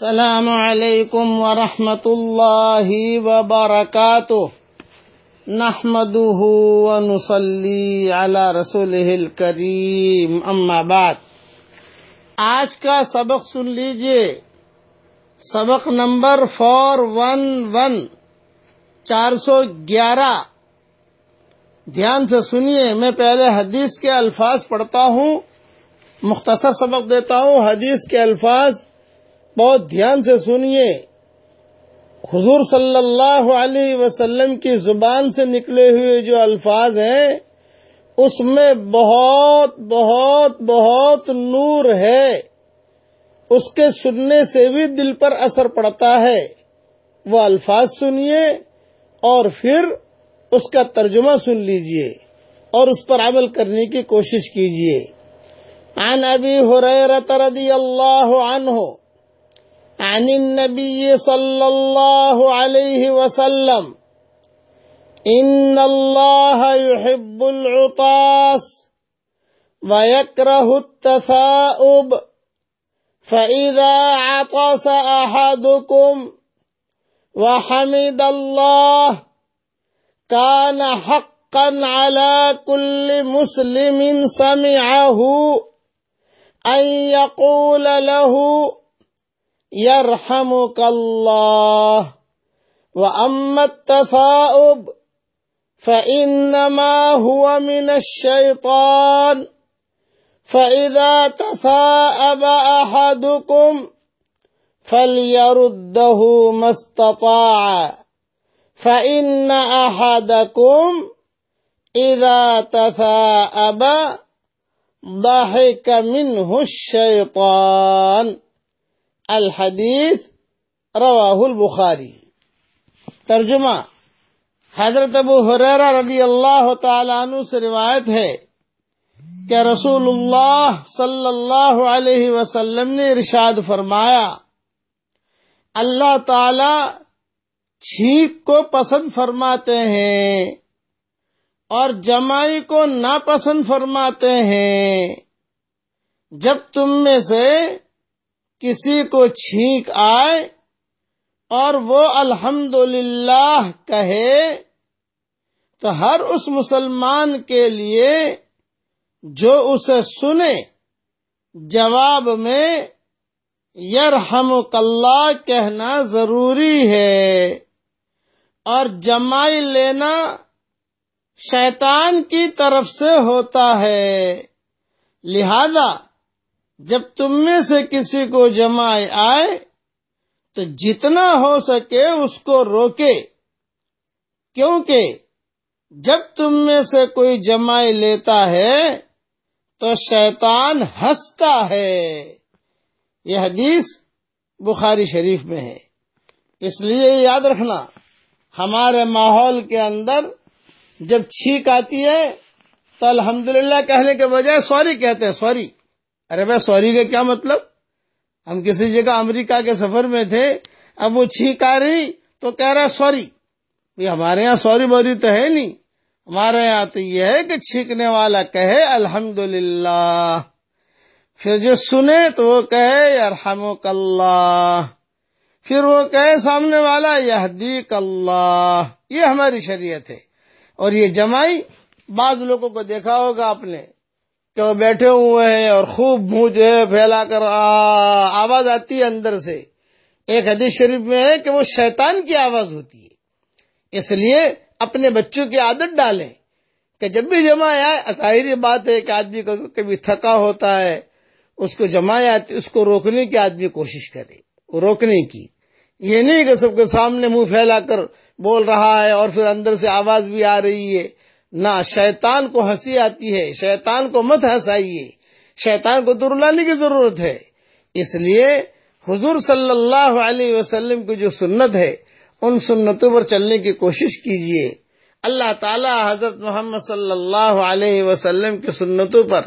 السلام علیکم ورحمۃ اللہ وبرکاتہ۔ نحمده ونصلي على رسوله الكريم اما بعد۔ آج کا سبق سن لیجیے۔ سبق نمبر فور ون ون، چار سو گیارہ۔ دھیان سے سنیے، میں پہلے حدیث کے الفاظ پڑھتا ہوں، مختصر سبق دیتا ہوں، حدیث کے الفاظ۔ بہت دھیان سے سنیے۔ حضور صلی اللہ علیہ وسلم کی زبان سے نکلے ہوئے جو الفاظ ہیں، اس میں بہت بہت بہت نور ہے۔ اس کے سننے سے بھی دل پر اثر پڑتا ہے۔ وہ الفاظ سنیے اور پھر اس کا ترجمہ سن لیجیے اور اس پر عمل کرنے کی کوشش کیجیے۔ عن ابی حریرت رضی اللہ عنہ عن النبي صلى الله عليه وسلم. إن الله يحب العطاس ويكره التثاؤب. فإذا عطس أحدكم وحمد الله كان حقا على كل مسلم سمعه أن يقول له يرحمك الله. وأما التثاؤب فإنما هو من الشيطان. فإذا تثاءب أحدكم فليرده ما استطاع. فإن أحدكم إذا تثاءب ضحك منه الشيطان. الحدیث رواہ البخاری۔ ترجمہ حضرت ابو حریرہ رضی اللہ تعالیٰ عنہ سے روایت ہے کہ رسول اللہ صلی اللہ علیہ وسلم نے ارشاد فرمایا، اللہ تعالی چھینک کو پسند فرماتے ہیں اور جمائی کو ناپسند فرماتے ہیں۔ جب تم میں سے کسی کو چھینک آئے اور وہ الحمد کہے تو ہر اس مسلمان کے لیے جو اسے سنے جواب میں یرحم اللہ کہنا ضروری ہے اور جمائی لینا شیطان کی طرف سے ہوتا ہے۔ لہذا جب تم میں سے کسی کو جمع آئے، تو جتنا ہو سکے اس کو روکے۔ کیونکہ جب تم میں سے کوئی جمع لیتا ہے، تو شیطان ہنستا ہے۔ یہ حدیث بخاری شریف میں ہے۔ اس لیے یاد رکھنا، ہمارے ماحول کے اندر جب چھینک آتی ہے، تو الحمدللہ کہنے کے بجائے سوری کہتے ہیں، سوری۔ ارے بھائی، سوری کا کیا مطلب؟ ہم کسی جگہ امریکہ کے سفر میں تھے، اب وہ چھینک آ رہی، تو کہہ رہا سوری۔ ہمارے یہاں سوری بوری تو ہے نہیں۔ ہمارے یہاں تو یہ ہے کہ چھینکنے والا کہے الحمد پھر جو سنے تو وہ کہے ارحم اللہ پھر وہ کہے، سامنے والا یہ اللہ یہ ہماری شریعت ہے۔ اور یہ جمائی، بعض لوگوں کو دیکھا ہوگا آپ نے کہ وہ بیٹھے ہوئے ہیں اور خوب منہ جو ہے پھیلا کر آواز آتی ہے اندر سے۔ ایک حدیث شریف میں ہے کہ وہ شیطان کی آواز ہوتی ہے۔ اس لیے اپنے بچوں کی عادت ڈالیں کہ جب بھی جمع آئے، ظاہری بات ہے کہ آدمی کبھی تھکا ہوتا ہے، اس کو جمع آتی اس کو روکنے کی آدمی کوشش کرے، روکنے کی۔ یہ نہیں کہ سب کے سامنے منہ پھیلا کر بول رہا ہے اور پھر اندر سے آواز بھی آ رہی ہے۔ نہ شیطان کو ہنسی آتی ہے، شیطان کو مت ہنسائیے۔ شیطان کو دور لانے کی ضرورت ہے۔ اس لیے حضور صلی اللہ علیہ وسلم کی جو سنت ہے، ان سنتوں پر چلنے کی کوشش کیجیے اللہ تعالی حضرت محمد صلی اللہ علیہ وسلم کی سنتوں پر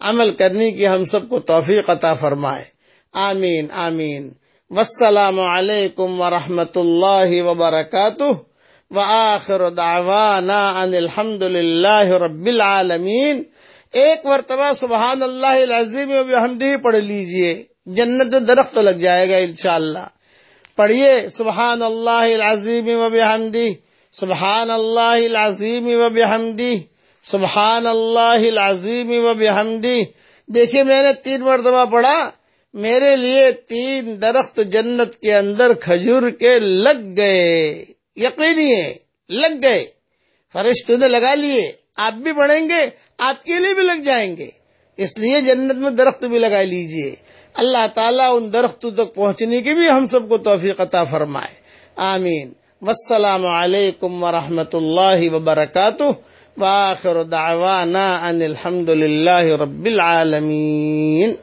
عمل کرنے کی ہم سب کو توفیق عطا فرمائے۔ آمین آمین۔ والسلام علیکم ورحمۃ اللہ وبرکاتہ۔ وآخر دعوانا ان الحمد للہ رب العالمین۔ ایک مرتبہ سبحان اللہ العظیم و بحمدہ پڑھ لیجیے۔ جنت میں درخت لگ جائے گا انشاءاللہ۔ پڑھیے سبحان اللہ العظیم و بحمدی سبحان اللہ العظیم و بحمدی سبحان اللہ العظیم و بحمدی دیکھیے میں نے تین مرتبہ پڑھا۔ میرے لیے تین درخت جنت کے اندر کھجور کے لگ گئے۔ یقینی ہے، لگ گئے۔ فرشتوں نے لگا لیے، آپ بھی پڑھیں گے، آپ کے لیے بھی لگ جائیں گے۔ اس لیے جنت میں درخت بھی لگا لیجیے۔ اللہ تعالیٰ ان درختوں تک پہنچنے کی بھی ہم سب کو توفیق عطا فرمائے۔ آمین۔ والسلام علیکم ورحمۃ اللہ وبرکاتہ۔ واخر دعوانا ان الحمد للہ رب العالمین۔